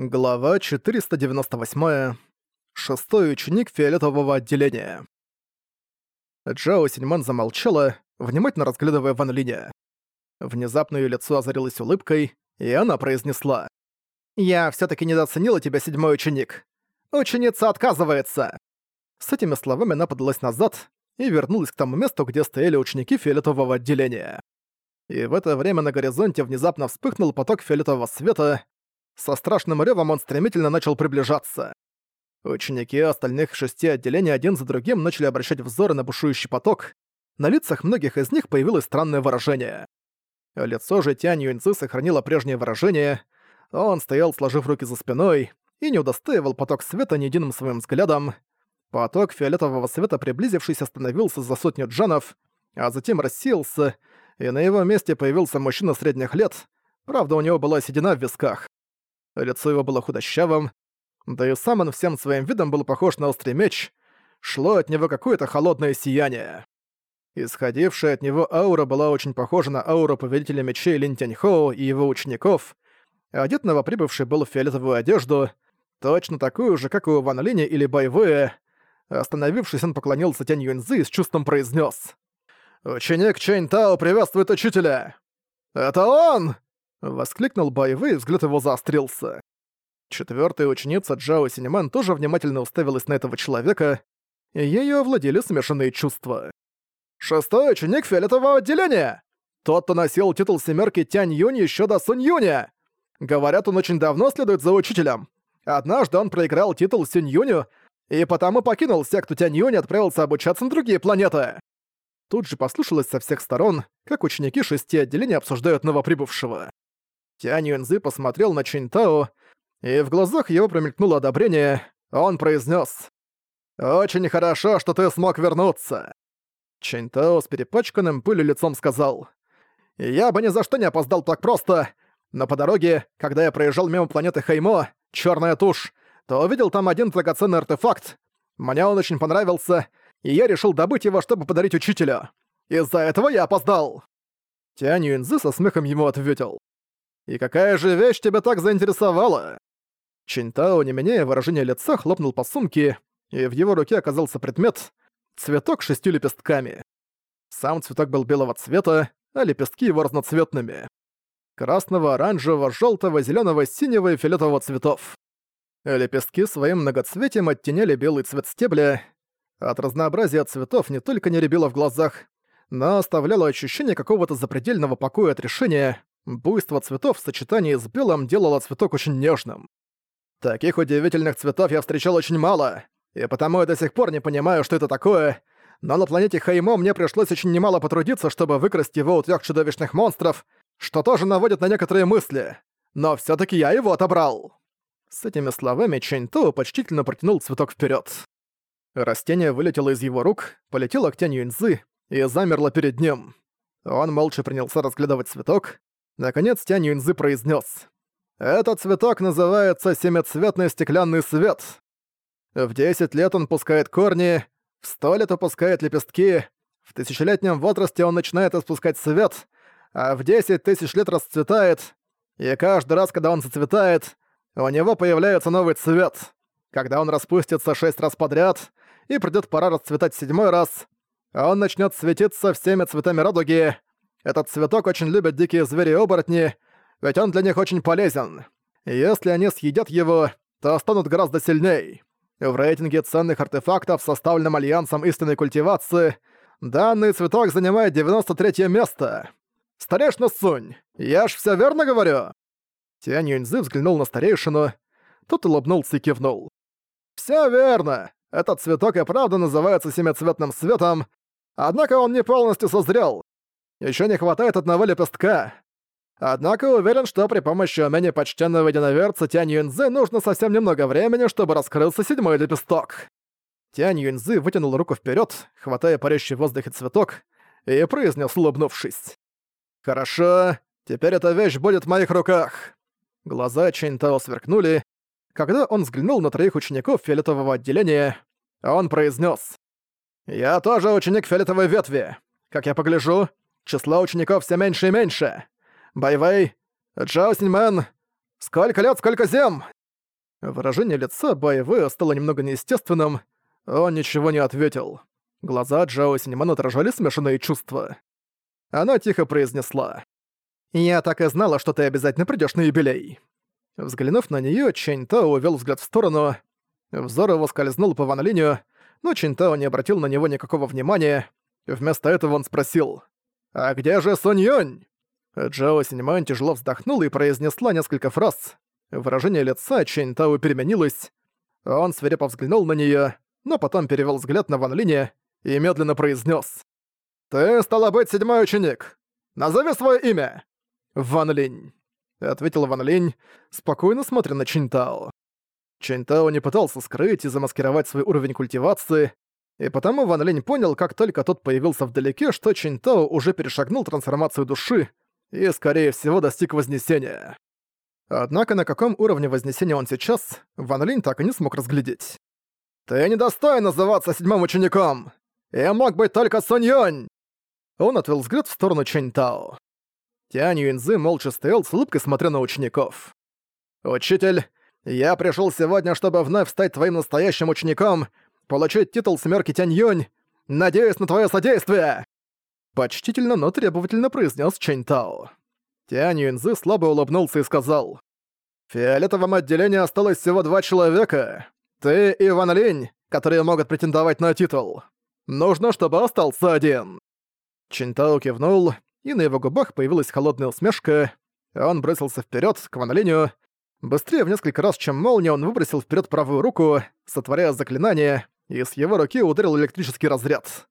Глава 498. Шестой ученик фиолетового отделения. Джао Синьман замолчала, внимательно разглядывая Ван Линя. Внезапно её лицо озарилось улыбкой, и она произнесла. «Я всё-таки недооценила тебя, седьмой ученик. Ученица отказывается!» С этими словами она подалась назад и вернулась к тому месту, где стояли ученики фиолетового отделения. И в это время на горизонте внезапно вспыхнул поток фиолетового света, со страшным ревом он стремительно начал приближаться. Ученики остальных шести отделений один за другим начали обращать взоры на бушующий поток. На лицах многих из них появилось странное выражение. Лицо же Тянь Юньцзы сохранило прежнее выражение. Он стоял, сложив руки за спиной, и не удостаивал поток света ни единым своим взглядом. Поток фиолетового света, приблизившись, остановился за сотню джанов, а затем рассеялся, и на его месте появился мужчина средних лет, правда, у него была седина в висках. Лицо его было худощавым, да и сам он всем своим видом был похож на острый меч, шло от него какое-то холодное сияние. Исходившая от него аура была очень похожа на ауру повелителя мечей Лин Тяньхоу и его учеников. Одет новоприбывший был в фиолетовую одежду, точно такую же, как у Ван Линя или Байвея. Остановившись, он поклонился Тянь Юньзы и с чувством произнес: «Ученик Чэнь Тао приветствует учителя!» «Это он!» Воскликнул боевой, взгляд его заострился. Четвертая ученица Джао Синеман тоже внимательно уставилась на этого человека, и ею овладели смешанные чувства. «Шестой ученик фиолетового отделения! Тот, кто носил титул семерки Тянь Юнь еще до Сунь Юня! Говорят, он очень давно следует за учителем. Однажды он проиграл титул Сунь Юню, и потому покинул секту Тянь Юнь и отправился обучаться на другие планеты!» Тут же послушалось со всех сторон, как ученики шести отделений обсуждают новоприбывшего. Тянь Юнзы посмотрел на Тао, и в глазах его промелькнуло одобрение, он произнес: «Очень хорошо, что ты смог вернуться!» Тао с перепачканным пылью лицом сказал, «Я бы ни за что не опоздал так просто, но по дороге, когда я проезжал мимо планеты Хаймо, черная тушь, то увидел там один драгоценный артефакт. Мне он очень понравился, и я решил добыть его, чтобы подарить учителю. Из-за этого я опоздал!» Тянь Юнзы со смехом ему ответил. «И какая же вещь тебя так заинтересовала?» Чинтао, не меняя выражения лица, хлопнул по сумке, и в его руке оказался предмет — цветок с шестью лепестками. Сам цветок был белого цвета, а лепестки его разноцветными. Красного, оранжевого, желтого, зеленого, синего и фиолетового цветов. Лепестки своим многоцветием оттеняли белый цвет стебля. От разнообразия цветов не только не рябило в глазах, но оставляло ощущение какого-то запредельного покоя от решения, Буйство цветов в сочетании с белым делало цветок очень нежным. Таких удивительных цветов я встречал очень мало, и потому я до сих пор не понимаю, что это такое, но на планете Хаймо мне пришлось очень немало потрудиться, чтобы выкрасть его у трёх чудовищных монстров, что тоже наводит на некоторые мысли. Но всё таки я его отобрал. С этими словами Чэнь Ту почтительно протянул цветок вперёд. Растение вылетело из его рук, полетело к Тянь Юньзы и замерло перед ним. Он молча принялся разглядывать цветок, Наконец Тянь Юньзы произнес: «Этот цветок называется семицветный стеклянный свет. В 10 лет он пускает корни, в 100 лет опускает лепестки, в тысячелетнем возрасте он начинает испускать свет, а в 10 тысяч лет расцветает, и каждый раз, когда он зацветает, у него появляется новый цвет. Когда он распустится шесть раз подряд, и придёт пора расцветать седьмой раз, он начнёт светиться всеми цветами радуги, этот цветок очень любят дикие звери и оборотни, ведь он для них очень полезен. Если они съедят его, то станут гораздо сильней. В рейтинге ценных артефактов, составленном Альянсом истинной культивации, данный цветок занимает 93 место. Старейшина Сунь, я ж все верно говорю?» Тянь Юньзы взглянул на старейшину, тот улыбнулся и кивнул. «Всё верно. Этот цветок и правда называется семицветным светом, однако он не полностью созрел. Еще не хватает одного лепестка. Однако уверен, что при помощи умения почтенного единоверца Тянь Юнзы нужно совсем немного времени, чтобы раскрылся седьмой лепесток. Тянь Юнзы вытянул руку вперед, хватая парящий в воздухе цветок, и произнес, улыбнувшись. «Хорошо, теперь эта вещь будет в моих руках». Глаза Чэнь Тао сверкнули. Когда он взглянул на троих учеников фиолетового отделения, он произнес: «Я тоже ученик фиолетовой ветви. Как я погляжу, Числа учеников все меньше и меньше. Байвей, Джао Синьмэн, сколько лет, сколько зем!» Выражение лица Баевэ стало немного неестественным, он ничего не ответил. Глаза Джао Синеман отражали смешанные чувства. Она тихо произнесла. «Я так и знала, что ты обязательно придёшь на юбилей». Взглянув на неё, Чэнь Тао увёл взгляд в сторону. Взор его скользнул по Ван Линю, но Чэнь Тао не обратил на него никакого внимания. Вместо этого он спросил. «А где же Сунь Юнь?» Джао Синьмань тяжело вздохнула и произнесла несколько фраз. Выражение лица Чэнь Тао переменилось. Он свирепо взглянул на неё, но потом перевёл взгляд на Ван Линя и медленно произнес: «Ты, стала быть, седьмой ученик! Назови свое имя!» «Ван Линь», — ответил Ван Линь, спокойно смотря на Чинтао. Чинтао не пытался скрыть и замаскировать свой уровень культивации, и потому Ван Линь понял, как только тот появился вдалеке, что Чинтао уже перешагнул трансформацию души и, скорее всего, достиг Вознесения. Однако на каком уровне Вознесения он сейчас, Ван Линь так и не смог разглядеть. «Ты недостоин называться седьмым учеником! Я мог быть только Сунь Юнь!» Он отвел взгляд в сторону Чэнь Тао. Тянь Юньзы молча стоял с улыбкой, смотря на учеников. «Учитель, я пришел сегодня, чтобы вновь стать твоим настоящим учеником, получить титул Смерки Тянь Юнь. Надеюсь на твое содействие!» Почтительно, но требовательно произнес Чэнь Тао. Тянь Юньзы слабо улыбнулся и сказал. «В фиолетовом отделении осталось всего два человека. Ты и Ван Линь, которые могут претендовать на титул. Нужно, чтобы остался один». Чинтао кивнул, и на его губах появилась холодная усмешка. Он бросился вперед к Ван Быстрее в несколько раз, чем молния, он выбросил вперед правую руку, сотворяя заклинание, и с его руки ударил электрический разряд.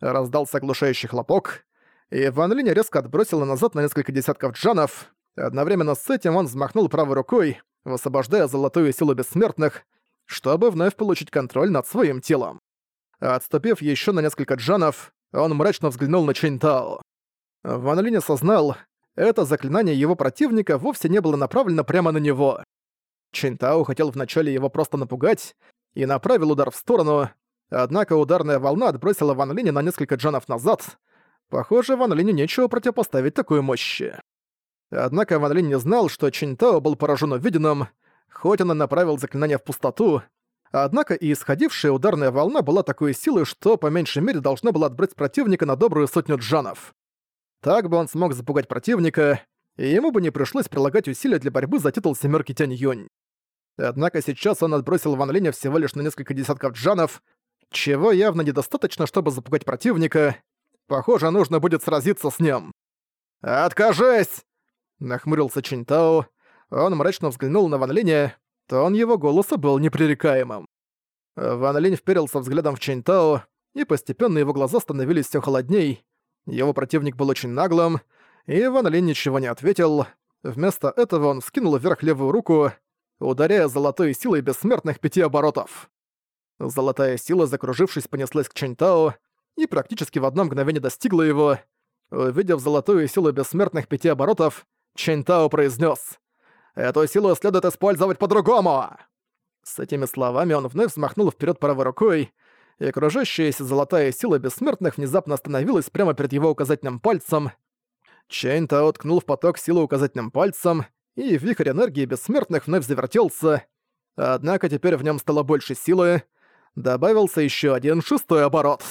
Раздался оглушающий хлопок, и Ван Линь резко отбросил назад на несколько десятков джанов. Одновременно с этим он взмахнул правой рукой, высвобождая золотую силу бессмертных, чтобы вновь получить контроль над своим телом. Отступив еще на несколько джанов, он мрачно взглянул на Чэнь Тао. Ван Линь осознал, это заклинание его противника вовсе не было направлено прямо на него. Чэнь Тао хотел вначале его просто напугать и направил удар в сторону, однако ударная волна отбросила Ван Линя на несколько джанов назад. Похоже, Ван Линю нечего противопоставить такой мощи. Однако Ван Линь не знал, что Чэнь Тао был поражен увиденным, хоть он и направил заклинание в пустоту, Однако и исходившая ударная волна была такой силой, что по меньшей мере должна была отбрать противника на добрую сотню джанов. Так бы он смог запугать противника, и ему бы не пришлось прилагать усилия для борьбы за титул семерки Тянь Юнь. Однако сейчас он отбросил Ван Линя всего лишь на несколько десятков джанов, чего явно недостаточно, чтобы запугать противника. Похоже, нужно будет сразиться с ним. «Откажись!» — нахмурился Чинтао. Он мрачно взглянул на Ван Линя, Тон его голоса был непререкаемым. Ван Линь вперился взглядом в Чэньтао, и постепенно его глаза становились все холодней. Его противник был очень наглым, и Ван Линь ничего не ответил. Вместо этого он вскинул вверх левую руку, ударяя золотой силой бессмертных пяти оборотов. Золотая сила, закружившись, понеслась к Чэньтао и практически в одно мгновение достигла его. Увидев золотую силу бессмертных пяти оборотов, Чэньтао произнес: Эту силу следует использовать по-другому!» С этими словами он вновь взмахнул вперед правой рукой, и окружающаяся золотая сила бессмертных внезапно остановилась прямо перед его указательным пальцем. Чейн Тао ткнул в поток силы указательным пальцем, и вихрь энергии бессмертных вновь завертелся. Однако теперь в нем стало больше силы. Добавился еще один шестой оборот.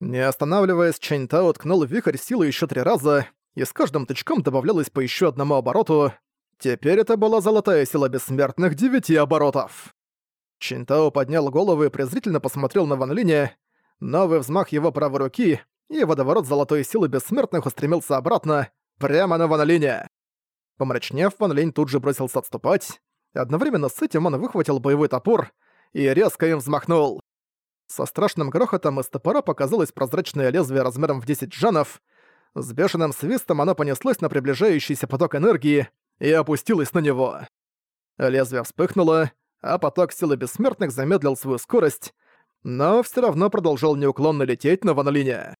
Не останавливаясь, Чэнь Тао вихрь силы еще три раза, и с каждым тычком добавлялось по еще одному обороту. Теперь это была золотая сила бессмертных девяти оборотов. Чинтао поднял голову и презрительно посмотрел на Ван Линя. Новый взмах его правой руки, и водоворот золотой силы бессмертных устремился обратно, прямо на Ван Линя. Помрачнев, Ван Линь тут же бросился отступать. Одновременно с этим он выхватил боевой топор и резко им взмахнул. Со страшным грохотом из топора показалось прозрачное лезвие размером в 10 джанов. С бешеным свистом оно понеслось на приближающийся поток энергии, и опустилась на него. Лезвие вспыхнуло, а поток силы бессмертных замедлил свою скорость, но все равно продолжал неуклонно лететь на Ван Линя.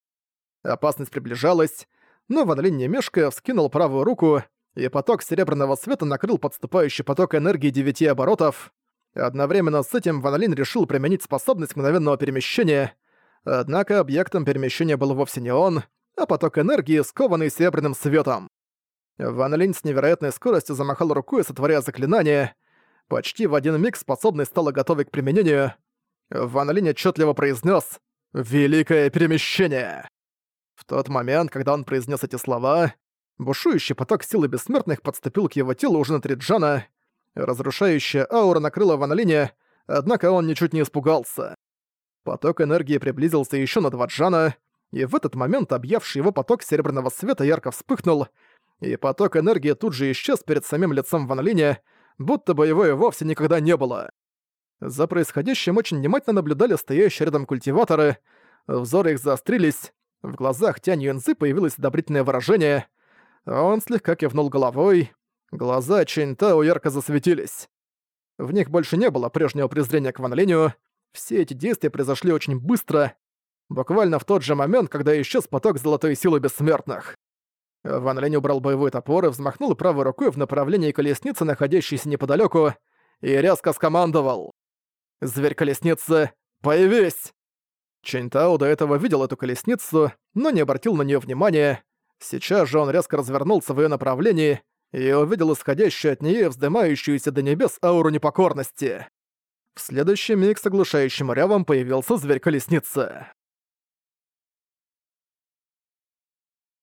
Опасность приближалась, но Ван Линь не мешкая вскинул правую руку, и поток серебряного света накрыл подступающий поток энергии девяти оборотов. Одновременно с этим Ван Линь решил применить способность мгновенного перемещения, однако объектом перемещения был вовсе не он, а поток энергии, скованный серебряным светом. Ван с невероятной скоростью замахал рукой, сотворяя заклинание. почти в один миг способной стала готовой к применению, Ван Линь отчетливо произнес «Великое перемещение!». В тот момент, когда он произнес эти слова, бушующий поток силы бессмертных подступил к его телу уже на Триджана, разрушающая аура накрыла Ван однако он ничуть не испугался. Поток энергии приблизился еще на два джана, и в этот момент объявший его поток серебряного света ярко вспыхнул, и поток энергии тут же исчез перед самим лицом Ван будто бы его и вовсе никогда не было. За происходящим очень внимательно наблюдали стоящие рядом культиваторы, взоры их заострились, в глазах Тянь Юнзы появилось одобрительное выражение, он слегка кивнул головой, глаза Чэнь Тао ярко засветились. В них больше не было прежнего презрения к Ван Линю, все эти действия произошли очень быстро, буквально в тот же момент, когда исчез поток золотой силы бессмертных. Ван Линь убрал боевой топор и взмахнул правой рукой в направлении колесницы, находящейся неподалеку, и резко скомандовал. «Зверь-колесница, появись!» Чэньтао до этого видел эту колесницу, но не обратил на нее внимания. Сейчас же он резко развернулся в ее направлении и увидел исходящую от нее вздымающуюся до небес ауру непокорности. В следующий миг с оглушающим рявом появился зверь-колесница.